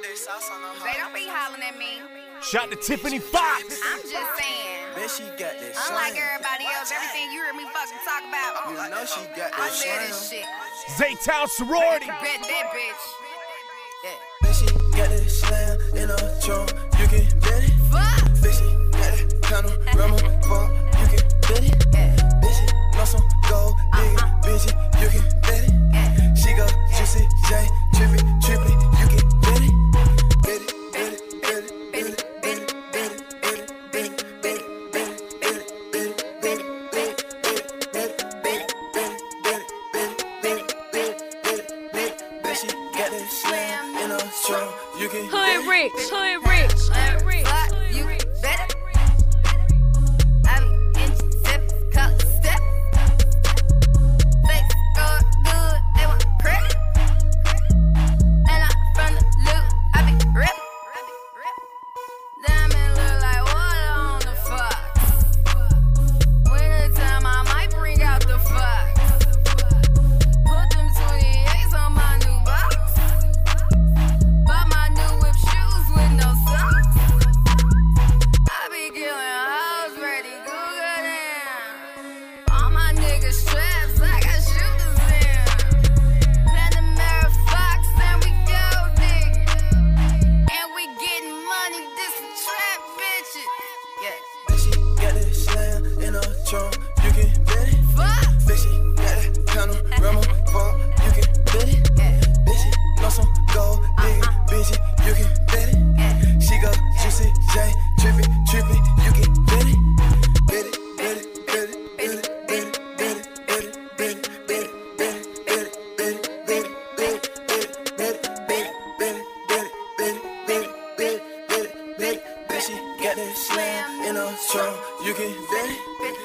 They don't be hollering at me. Shout to Tiffany Fox. I'm just saying. Bet she got that Unlike everybody else, everything you heard me fucking talk about, You know she got I said this slang. shit. Zaytown sorority. Bet that bitch. Yeah. Bet she got that slam in her trunk. You can bet it. Fuck. Bet she got that Hood it. rich, hood rich, hood rich. straps. I trunk. You can bet it.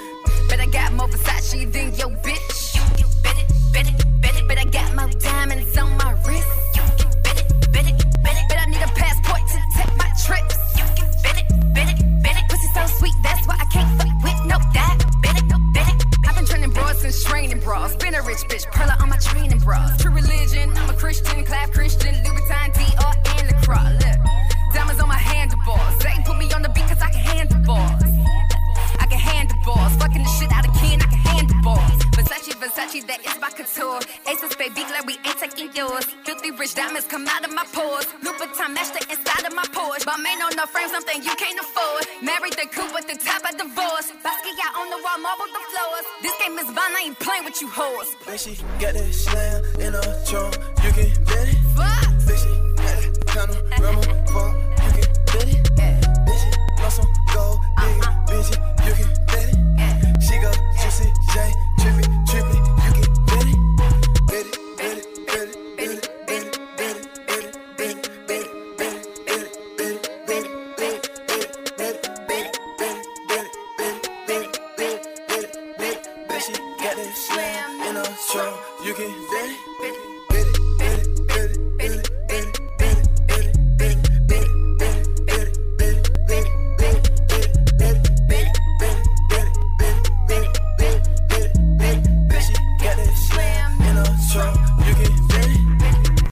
But I got more Versace than your bitch. Bet I got more diamonds on my wrist. You can bet I need a passport to take my trips. You can bet it, bet it, bet it. Pussy so sweet, that's why I can't fuck with no that. Bet. I've been training bras since training bras. Been a rich bitch, perla on my training bras. True religion, I'm a Christian, clap Christian, Louboutin, Dior, and Lacroix. Look, is my couture. Aces, baby, glad we ain't taking yours. Filthy rich diamonds come out of my pores. Louboutin match the inside of my Porsche. But man on no frame, something you can't afford. Married the coupe with the top of divorce. Basquiat on the wall, marble the floors. This game is fun, I ain't playing with you hoes. Bet she got that slam in her trunk. You can bet it. Fuck. She got that panorama Slam in a stroke, you can bet it.